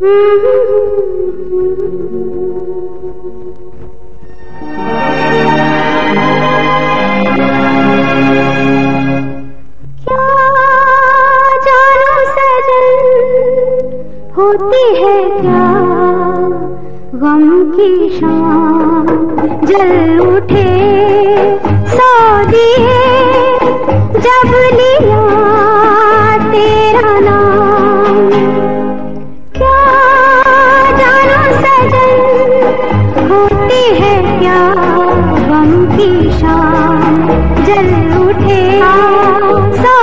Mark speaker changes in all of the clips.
Speaker 1: होती गम की शाम जल उठे सौ दिए जब लिया तेरा नाम। क्या जानो सजन होती है क्या गम की शाम? जल उठे सौ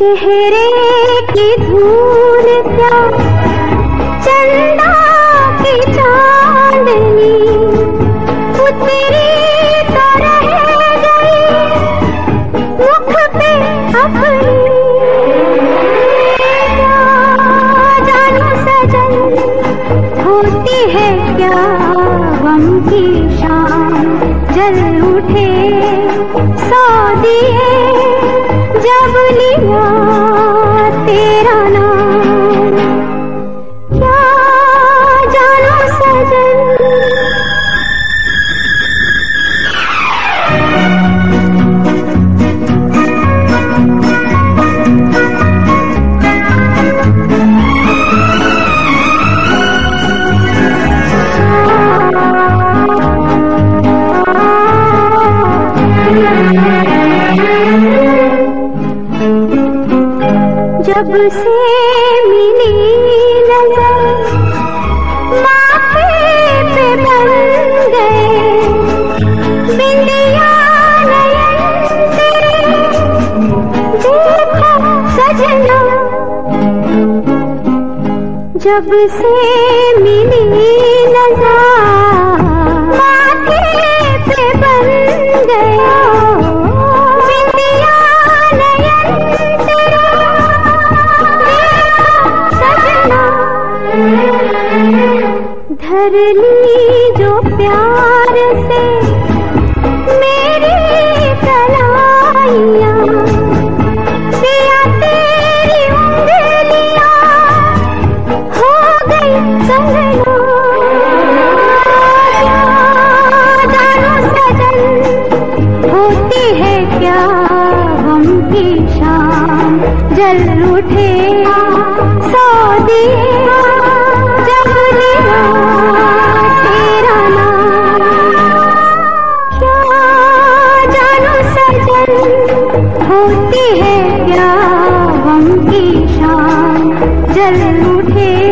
Speaker 1: चेहरे की धूल क्या? चंदा की चांदनी। उतरी होती है क्या गम की शाम जल उठे जब से मिली नज़र पे बन गए। बिंदिया सजना। जब से मिली धर ली जो प्यार से। मेरी कलाइया पिया तेरी उंगलियाँ हो गई संगना जानो होती है क्या हम की शाम जल उठे होती है क्या? गम की शाम जल उठे